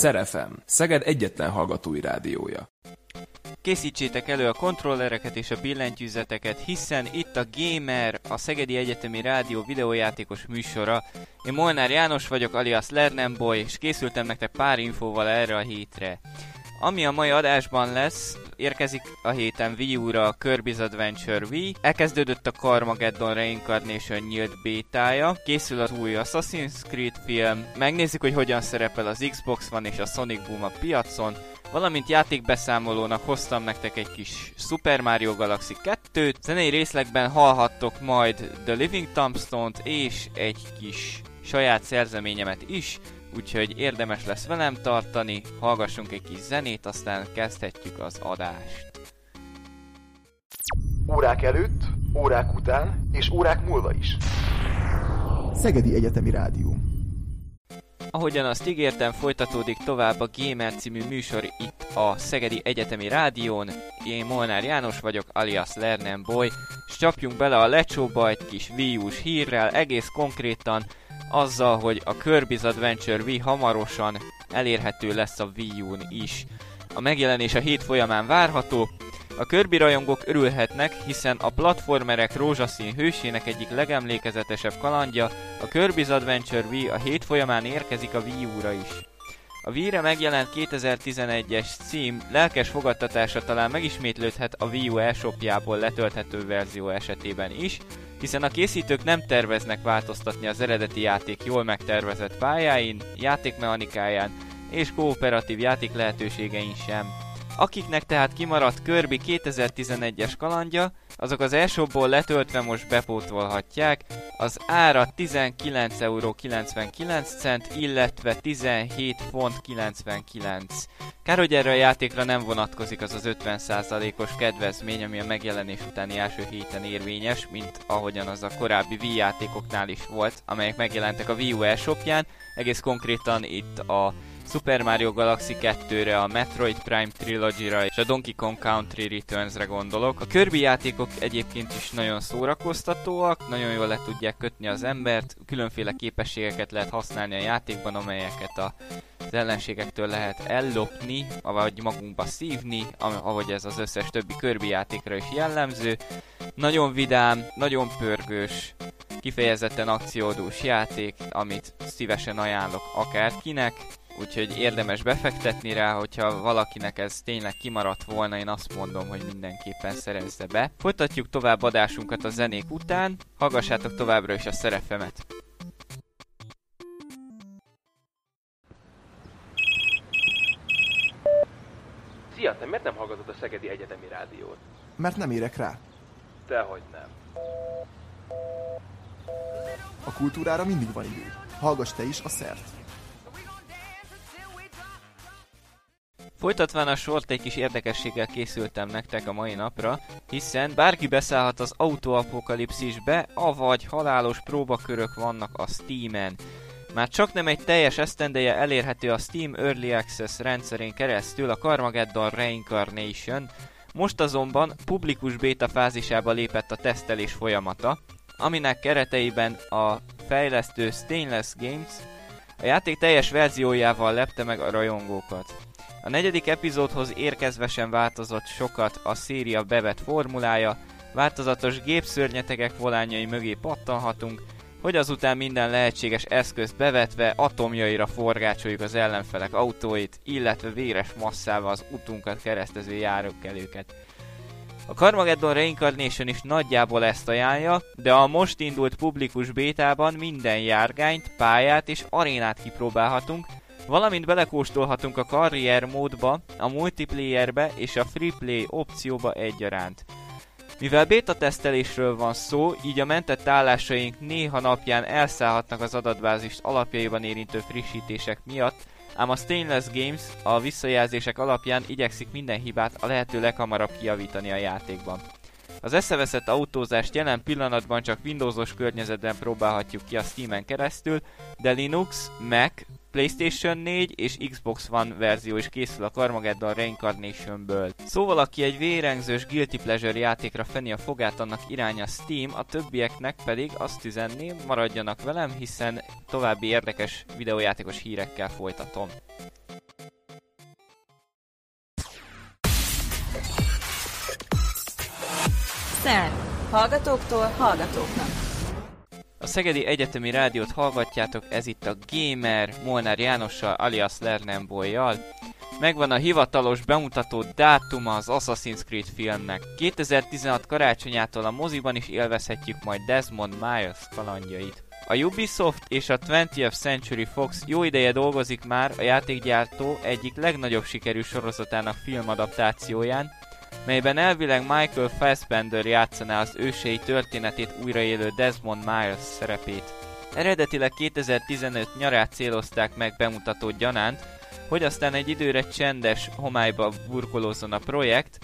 Szerefem, Szeged egyetlen hallgatói rádiója. Készítsétek elő a kontrollereket és a billentyűzeteket, hiszen itt a Gamer, a Szegedi Egyetemi Rádió videójátékos műsora. Én Molnár János vagyok, alias Lernemboy, és készültem nektek pár infóval erre a hétre. Ami a mai adásban lesz, érkezik a héten Wii U-ra a Kirby's Adventure Wii, elkezdődött a Carmageddon Reincarnation nyílt bétája, készül az új Assassin's Creed film, megnézzük, hogy hogyan szerepel az Xbox One és a Sonic Boom a piacon, valamint játékbeszámolónak hoztam nektek egy kis Super Mario Galaxy 2-t, zenei részlegben hallhattok majd The Living Tombstone-t és egy kis saját szerzeményemet is, úgyhogy érdemes lesz velem tartani, hallgassunk egy kis zenét, aztán kezdhetjük az adást. Órák előtt, órák után és órák múlva is. Szegedi Egyetemi Rádió. Ahogyan azt ígértem, folytatódik tovább a Gamer című műsor itt a Szegedi Egyetemi Rádión. Én Molnár János vagyok, alias Lernen Boy, és csapjunk bele a lecsóba egy kis Wii hírrel, egész konkrétan azzal, hogy a Kirby's Adventure Wii hamarosan elérhető lesz a Wii U-n is. A megjelenés a hét folyamán várható, a Kirby rajongók örülhetnek, hiszen a platformerek rózsaszín hősének egyik legemlékezetesebb kalandja, a Kirby's Adventure Wii a hét folyamán érkezik a Wii U-ra is. A Wii-re megjelent 2011-es cím lelkes fogadtatása talán megismétlődhet a Wii U e-shopjából letölthető verzió esetében is, hiszen a készítők nem terveznek változtatni az eredeti játék jól megtervezett pályáin, játékmechanikáján és kooperatív játék lehetőségein sem. Akiknek tehát kimaradt Kirby 2011-es kalandja, azok az e letöltve most bepótolhatják, az ára 19,99€, illetve 17,99. Kár, hogy erre a játékra nem vonatkozik az az 50%-os kedvezmény, ami a megjelenés utáni első héten érvényes, mint ahogyan az a korábbi Wii játékoknál is volt, amelyek megjelentek a Wii U e egész konkrétan itt a Super Mario Galaxy 2-re, a Metroid Prime Trilogy-ra és a Donkey Kong Country Returns-re gondolok. A Kirby játékok egyébként is nagyon szórakoztatóak, nagyon jól le tudják kötni az embert, különféle képességeket lehet használni a játékban, amelyeket a az ellenségektől lehet ellopni, vagy magunkba szívni, ahogy ez az összes többi Kirby játékra is jellemző. Nagyon vidám, nagyon pörgős, kifejezetten akciódús játék, amit szívesen ajánlok akárkinek úgyhogy érdemes befektetni rá, hogyha valakinek ez tényleg kimaradt volna, én azt mondom, hogy mindenképpen szerezze be. Folytatjuk tovább adásunkat a zenék után, hallgassátok továbbra is a szerefemet. Szia, te miért nem hallgatod a Szegedi Egyetemi Rádiót? Mert nem érek rá. Dehogy nem. A kultúrára mindig van idő. Hallgass te is a szert. Folytatván a sort egy kis érdekességgel készültem nektek a mai napra, hiszen bárki beszállhat az autoapokalipszisbe, avagy halálos próbakörök vannak a Steam-en. Már csak nem egy teljes esztendeje elérhető a Steam Early Access rendszerén keresztül a Carmageddon Reincarnation, most azonban publikus beta fázisába lépett a tesztelés folyamata, aminek kereteiben a fejlesztő Stainless Games a játék teljes verziójával lepte meg a rajongókat. A negyedik epizódhoz érkezve sem változott sokat a széria bevett formulája, változatos gépszörnyetegek volányai mögé pattanhatunk, hogy azután minden lehetséges eszközt bevetve atomjaira forgácsoljuk az ellenfelek autóit, illetve véres masszával az utunkat keresztező járókelőket. A Carmageddon Reincarnation is nagyjából ezt ajánlja, de a most indult publikus bétában minden járgányt, pályát és arénát kipróbálhatunk, Valamint belekóstolhatunk a karrier módba, a multiplayerbe és a free play opcióba egyaránt. Mivel beta tesztelésről van szó, így a mentett állásaink néha napján elszállhatnak az adatbázist alapjaiban érintő frissítések miatt, ám a Stainless Games a visszajelzések alapján igyekszik minden hibát a lehető leghamarabb kijavítani a játékban. Az eszeveszett autózást jelen pillanatban csak Windowsos környezetben próbálhatjuk ki a Steam-en keresztül, de Linux, Mac, PlayStation 4 és Xbox One verzió is készül a Carmageddon Reincarnationből. Szóval aki egy vérengzős Guilty Pleasure játékra feni a fogát, annak iránya Steam, a többieknek pedig azt üzenném, maradjanak velem, hiszen további érdekes videójátékos hírekkel folytatom. Szer. Hallgatóktól hallgatóknak. A Szegedi Egyetemi Rádiót hallgatjátok, ez itt a Gamer Molnár Jánossal alias Lernembolyjal. Megvan a hivatalos bemutató dátuma az Assassin's Creed filmnek. 2016 karácsonyától a moziban is élvezhetjük majd Desmond Miles kalandjait. A Ubisoft és a 20th Century Fox jó ideje dolgozik már a játékgyártó egyik legnagyobb sikerű sorozatának filmadaptációján, melyben elvileg Michael Fassbender játszaná az ősei történetét újraélő Desmond Miles szerepét. Eredetileg 2015 nyarát célozták meg bemutató gyanánt, hogy aztán egy időre csendes homályba burkolózzon a projekt,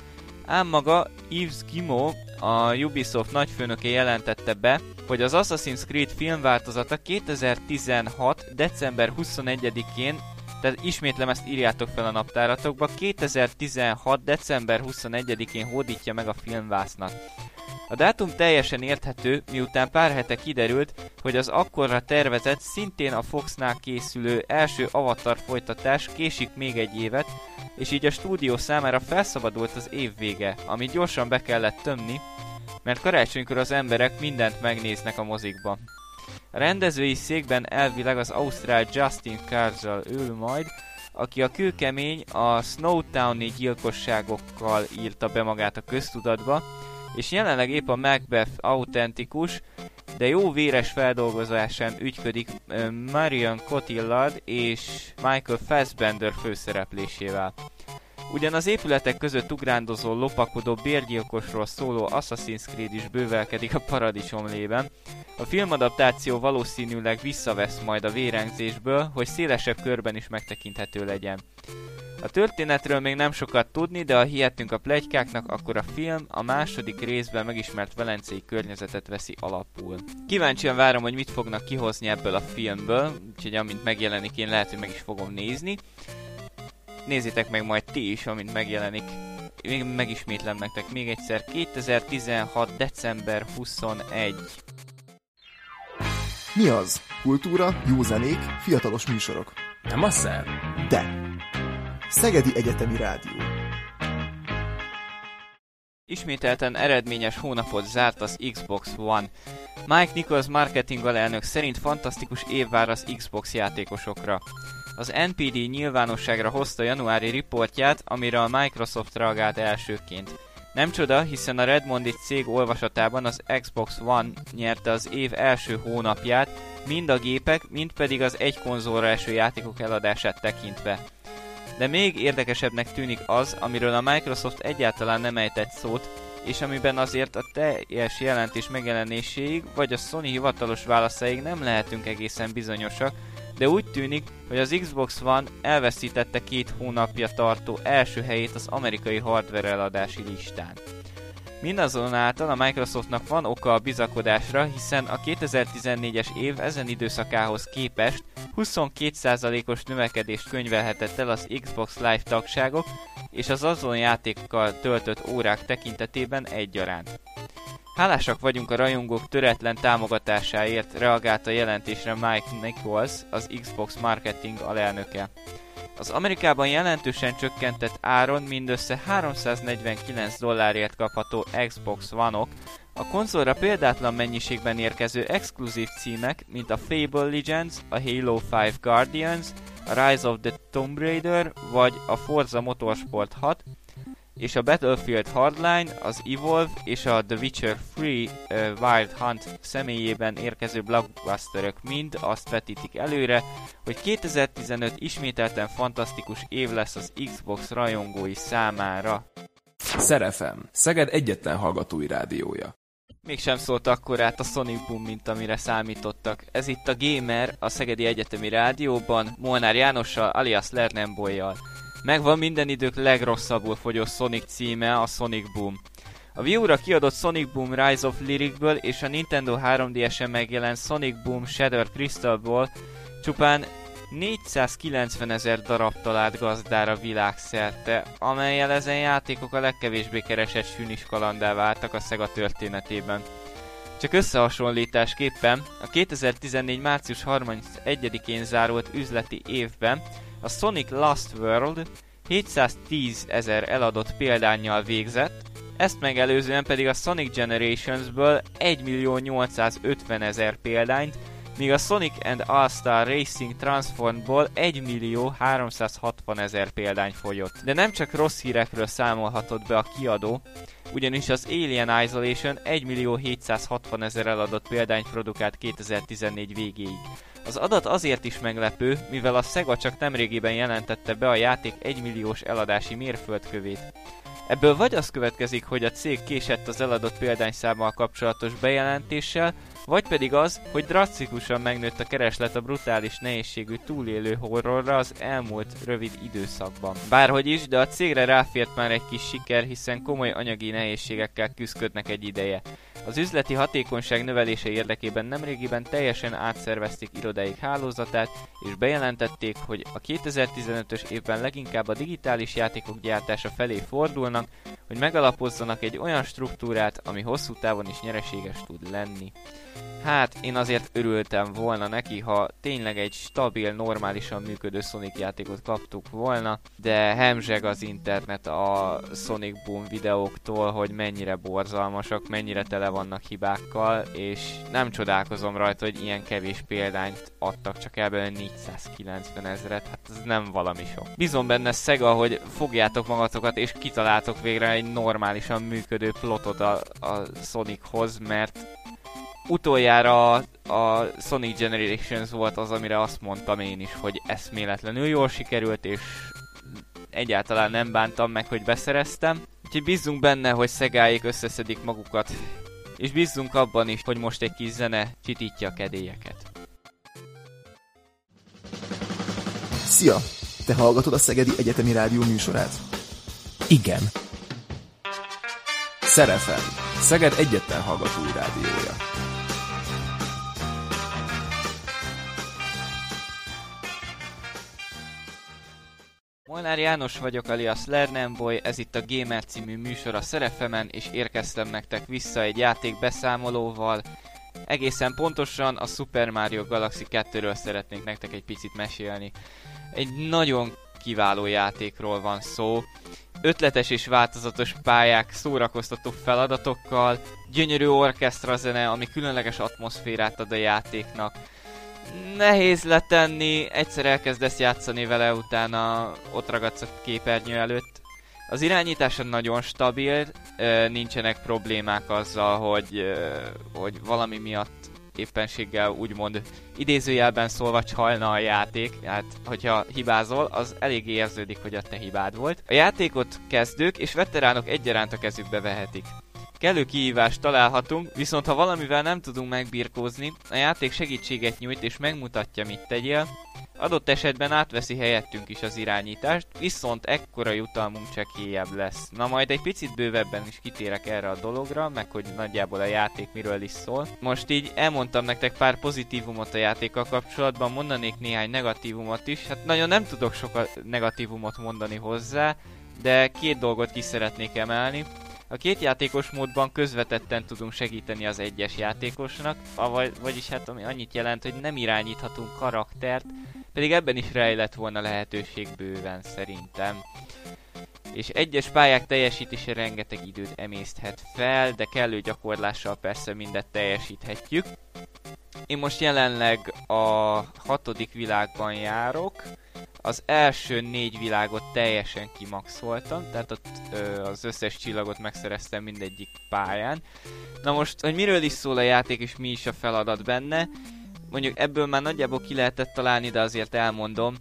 ám maga Yves Gimo, a Ubisoft nagyfőnöke jelentette be, hogy az Assassin's Creed filmváltozata 2016. december 21-én tehát ismétlem ezt írjátok fel a naptáratokba, 2016. december 21-én hódítja meg a filmvásznak. A dátum teljesen érthető, miután pár hete kiderült, hogy az akkorra tervezett, szintén a Foxnál készülő első Avatar folytatás késik még egy évet, és így a stúdió számára felszabadult az év vége, amit gyorsan be kellett tömni, mert karácsonykor az emberek mindent megnéznek a mozikba. A rendezői székben elvileg az ausztrál Justin Carzal ül majd, aki a kőkemény a Snowtowni gyilkosságokkal írta be magát a köztudatba, és jelenleg épp a Macbeth autentikus, de jó véres feldolgozásán ügyködik Marion Cotillard és Michael Fassbender főszereplésével. Ugyan az épületek között ugrándozó, lopakodó bérgyilkosról szóló Assassin's Creed is bővelkedik a paradicsomlében, a filmadaptáció valószínűleg visszavesz majd a vérengzésből, hogy szélesebb körben is megtekinthető legyen. A történetről még nem sokat tudni, de ha hihetünk a plegykáknak, akkor a film a második részben megismert velencei környezetet veszi alapul. Kíváncsian várom, hogy mit fognak kihozni ebből a filmből, úgyhogy amint megjelenik, én lehet, hogy meg is fogom nézni. Nézzétek meg majd ti is, amint megjelenik. Még megismétlem nektek még egyszer. 2016. december 21. Mi az? Kultúra, jó zenék, fiatalos műsorok. Nem a szer? De. Szegedi Egyetemi Rádió. Ismételten eredményes hónapot zárt az Xbox One. Mike Nichols marketing alelnök szerint fantasztikus év vár az Xbox játékosokra. Az NPD nyilvánosságra hozta januári riportját, amire a Microsoft reagált elsőként. Nem csoda, hiszen a Redmondi cég olvasatában az Xbox One nyerte az év első hónapját, mind a gépek, mind pedig az egy konzolra eső játékok eladását tekintve. De még érdekesebbnek tűnik az, amiről a Microsoft egyáltalán nem ejtett szót, és amiben azért a teljes jelentés megjelenéséig, vagy a Sony hivatalos válaszaig nem lehetünk egészen bizonyosak, de úgy tűnik, hogy az Xbox One elveszítette két hónapja tartó első helyét az amerikai hardware eladási listán. Mindazonáltal a Microsoftnak van oka a bizakodásra, hiszen a 2014-es év ezen időszakához képest 22%-os növekedést könyvelhetett el az Xbox Live tagságok és az azon játékkal töltött órák tekintetében egyaránt. Hálásak vagyunk a rajongók töretlen támogatásáért, reagált a jelentésre Mike Nichols, az Xbox marketing alelnöke. Az Amerikában jelentősen csökkentett áron mindössze 349 dollárért kapható Xbox One-ok, a konzolra példátlan mennyiségben érkező exkluzív címek, mint a Fable Legends, a Halo 5 Guardians, a Rise of the Tomb Raider vagy a Forza Motorsport 6, és a Battlefield Hardline, az Evolve és a The Witcher 3 uh, Wild Hunt személyében érkező blockbusterök mind azt vetítik előre, hogy 2015 ismételten fantasztikus év lesz az Xbox rajongói számára. Szerefem, Szeged egyetlen hallgatói rádiója. Mégsem szólt akkor át a Sonic Boom, mint amire számítottak. Ez itt a Gamer, a Szegedi Egyetemi Rádióban, Molnár Jánossal, alias Lernembolyjal. Megvan minden idők legrosszabbul fogyó Sonic címe, a Sonic Boom. A Wii U-ra kiadott Sonic Boom Rise of Lyricből és a Nintendo 3DS-en megjelent Sonic Boom Shattered Crystalból csupán 490 ezer darab talált gazdára világszerte, amelyel ezen játékok a legkevésbé keresett sűnis kalandá váltak a Sega történetében. Csak összehasonlításképpen a 2014. március 31-én zárult üzleti évben a Sonic Lost World 710 ezer eladott példányjal végzett, Ezt megelőzően pedig a Sonic Generationsből 1 millió 850 ezer példányt, míg a Sonic and All-Star Racing Transformból 1 millió 360 ezer példány fogyott. De nem csak rossz hírekről számolhatott be a kiadó, ugyanis az Alien Isolation 1 millió 760 ezer eladott példányt produkált 2014 végéig. Az adat azért is meglepő, mivel a Sega csak nemrégiben jelentette be a játék 1 milliós eladási mérföldkövét. Ebből vagy az következik, hogy a cég késett az eladott példányszámmal kapcsolatos bejelentéssel, vagy pedig az, hogy drasztikusan megnőtt a kereslet a brutális nehézségű túlélő horrorra az elmúlt rövid időszakban. Bárhogy is, de a cégre ráfért már egy kis siker, hiszen komoly anyagi nehézségekkel küzdködnek egy ideje. Az üzleti hatékonyság növelése érdekében nemrégiben teljesen átszervezték irodáik hálózatát, és bejelentették, hogy a 2015-ös évben leginkább a digitális játékok gyártása felé fordulnak, hogy megalapozzanak egy olyan struktúrát, ami hosszú távon is nyereséges tud lenni. Hát, én azért örültem volna neki, ha tényleg egy stabil, normálisan működő Sonic játékot kaptuk volna, de hemzseg az internet a Sonic Boom videóktól, hogy mennyire borzalmasak, mennyire tele vannak hibákkal, és nem csodálkozom rajta, hogy ilyen kevés példányt adtak, csak ebből 490 ezeret, hát ez nem valami sok. Bízom benne Sega, hogy fogjátok magatokat, és kitaláltok végre egy normálisan működő plotot a, a Sonichoz, mert utoljára a Sonic Generations volt az, amire azt mondtam én is, hogy eszméletlenül jól sikerült, és egyáltalán nem bántam meg, hogy beszereztem. Úgyhogy bízzunk benne, hogy szegáik összeszedik magukat, és bízzunk abban is, hogy most egy kis zene csitítja a kedélyeket. Szia! Te hallgatod a Szegedi Egyetemi Rádió műsorát? Igen. Szerefem. Szeged egyetlen hallgatói rádiója. Molnár János vagyok, alias Lernemboy, ez itt a Gamer című műsor a Szerefemen, és érkeztem nektek vissza egy játék beszámolóval. Egészen pontosan a Super Mario Galaxy 2-ről szeretnék nektek egy picit mesélni. Egy nagyon kiváló játékról van szó. Ötletes és változatos pályák, szórakoztató feladatokkal, gyönyörű orkesztra zene, ami különleges atmoszférát ad a játéknak nehéz letenni, egyszer elkezdesz játszani vele, utána ott ragadsz a képernyő előtt. Az irányítása nagyon stabil, nincsenek problémák azzal, hogy, hogy valami miatt éppenséggel úgymond idézőjelben szólva csalna a játék, hát hogyha hibázol, az elég érződik, hogy a te hibád volt. A játékot kezdők és veteránok egyaránt a kezükbe vehetik. Kellő kihívást találhatunk, viszont ha valamivel nem tudunk megbirkózni, a játék segítséget nyújt és megmutatja mit tegyél, adott esetben átveszi helyettünk is az irányítást, viszont ekkora jutalmunk csekélyebb lesz. Na majd egy picit bővebben is kitérek erre a dologra, meg hogy nagyjából a játék miről is szól. Most így elmondtam nektek pár pozitívumot a játékkal kapcsolatban, mondanék néhány negatívumot is. Hát nagyon nem tudok sok negatívumot mondani hozzá, de két dolgot ki szeretnék emelni. A két játékos módban közvetetten tudunk segíteni az egyes játékosnak, vagy, vagyis hát ami annyit jelent, hogy nem irányíthatunk karaktert, pedig ebben is rejlett volna lehetőség bőven szerintem. És egyes pályák teljesítése rengeteg időt emészthet fel, de kellő gyakorlással persze mindet teljesíthetjük. Én most jelenleg a hatodik világban járok, az első négy világot teljesen kimaxoltam, tehát ott ö, az összes csillagot megszereztem mindegyik pályán. Na most, hogy miről is szól a játék és mi is a feladat benne, mondjuk ebből már nagyjából ki lehetett találni, de azért elmondom.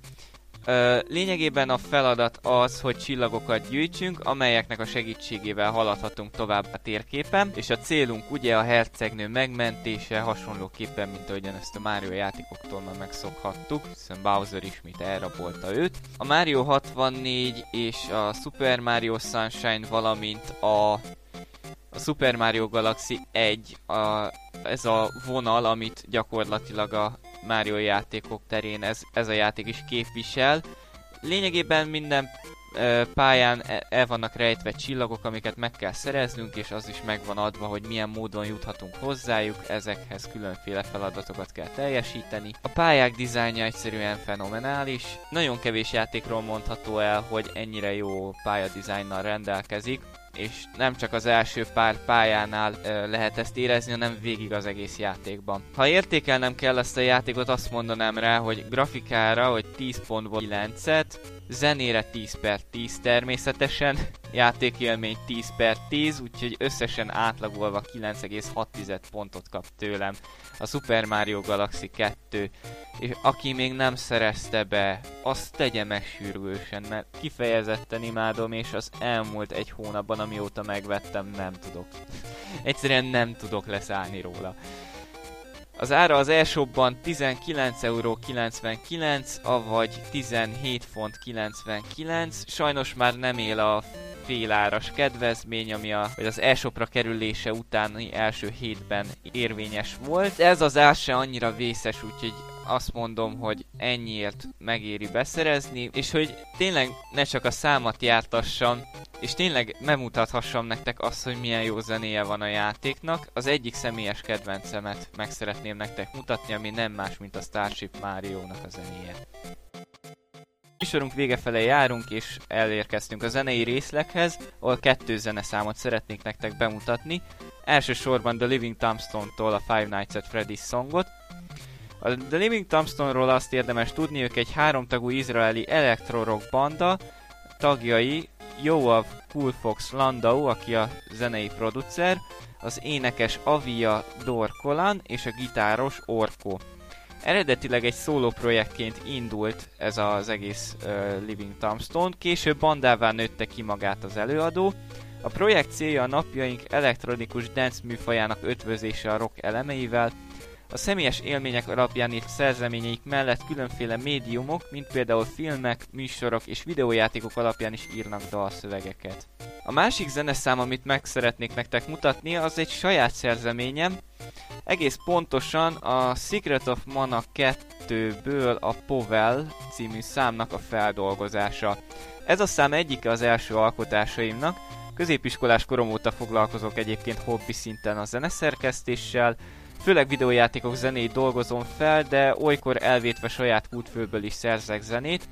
Lényegében a feladat az, hogy csillagokat gyűjtsünk, amelyeknek a segítségével haladhatunk tovább a térképen, és a célunk ugye a hercegnő megmentése, hasonlóképpen, mint ahogyan ezt a Mario játékoktól már megszokhattuk, hiszen Bowser ismét elrabolta őt. A Mario 64 és a Super Mario Sunshine, valamint a a Super Mario Galaxy 1 a, ez a vonal, amit gyakorlatilag a Mario játékok terén ez, ez a játék is képvisel. Lényegében minden pályán e, el vannak rejtve csillagok, amiket meg kell szereznünk, és az is megvan adva, hogy milyen módon juthatunk hozzájuk, ezekhez különféle feladatokat kell teljesíteni. A pályák dizájnja egyszerűen fenomenális, nagyon kevés játékról mondható el, hogy ennyire jó pályadizájnnal rendelkezik, és nem csak az első pár pályánál ö, lehet ezt érezni, hanem végig az egész játékban. Ha értékelnem kell ezt a játékot, azt mondanám rá, hogy grafikára, hogy 10 pontból 9-et, zenére 10 per 10 természetesen, játékélmény 10 per 10, úgyhogy összesen átlagolva 9,6 pontot kap tőlem a Super Mario Galaxy 2, és aki még nem szerezte be, azt tegye meg sürgősen, mert kifejezetten imádom, és az elmúlt egy hónapban, amióta megvettem, nem tudok. Egyszerűen nem tudok leszállni róla. Az ára az e-shopban 19,99€, avagy 17 font 99. Sajnos már nem él a féláras kedvezmény, ami a, vagy az e-shopra kerülése utáni első hétben érvényes volt. Ez az ár se annyira vészes, úgyhogy azt mondom, hogy ennyiért megéri beszerezni, és hogy tényleg ne csak a számat jártassam, és tényleg megmutathassam nektek azt, hogy milyen jó zenéje van a játéknak. Az egyik személyes kedvencemet meg szeretném nektek mutatni, ami nem más, mint a Starship Mario-nak a zenéje. Műsorunk vége fele járunk, és elérkeztünk a zenei részleghez, ahol kettő zeneszámot szeretnék nektek bemutatni. Elsősorban The Living Tombstone-tól a Five Nights at Freddy's songot, a The Living Tombstone-ról azt érdemes tudni, ők egy háromtagú izraeli electro-rock banda, tagjai Joav Cool Fox Landau, aki a zenei producer, az énekes Avia Dorkolan és a gitáros Orko. Eredetileg egy szóló projektként indult ez az egész uh, Living Tombstone, később bandává nőtte ki magát az előadó. A projekt célja a napjaink elektronikus dance műfajának ötvözése a rock elemeivel, a személyes élmények alapján írt szerzeményeik mellett különféle médiumok, mint például filmek, műsorok és videójátékok alapján is írnak dalszövegeket. A másik zeneszám, amit meg szeretnék nektek mutatni, az egy saját szerzeményem, egész pontosan a Secret of Mana 2-ből a Povel című számnak a feldolgozása. Ez a szám egyike az első alkotásaimnak, középiskolás korom óta foglalkozok egyébként hobbi szinten a zeneszerkesztéssel, Főleg videójátékok zenét dolgozom fel, de olykor elvétve saját kútfőből is szerzek zenét.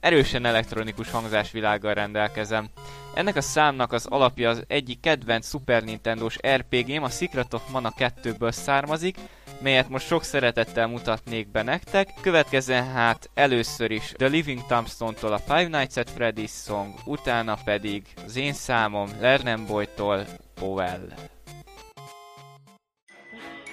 Erősen elektronikus hangzásvilággal rendelkezem. Ennek a számnak az alapja az egyik kedvenc Super Nintendo-s RPG-m, a Secret of Mana 2-ből származik, melyet most sok szeretettel mutatnék be nektek. Következzen hát először is The Living Tombstone-tól a Five Nights at Freddy's Song, utána pedig az én számom Lernem Boy-tól Powell.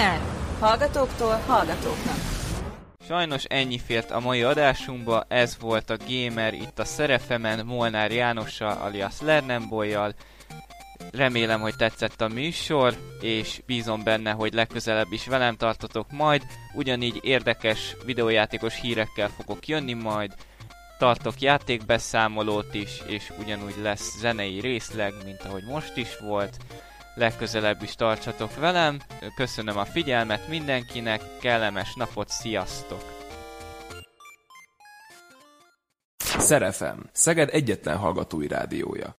Szer. Hallgatóktól hallgatóknak. Sajnos ennyi fért a mai adásunkba, ez volt a Gamer itt a Szerefemen Molnár Jánossal alias Lernembolyjal. Remélem, hogy tetszett a műsor, és bízom benne, hogy legközelebb is velem tartotok majd. Ugyanígy érdekes videójátékos hírekkel fogok jönni majd, tartok játékbeszámolót is, és ugyanúgy lesz zenei részleg, mint ahogy most is volt. Legközelebb is tartsatok velem. Köszönöm a figyelmet mindenkinek, kellemes napot, sziasztok! Szerefem, Szeged egyetlen hallgatói rádiója.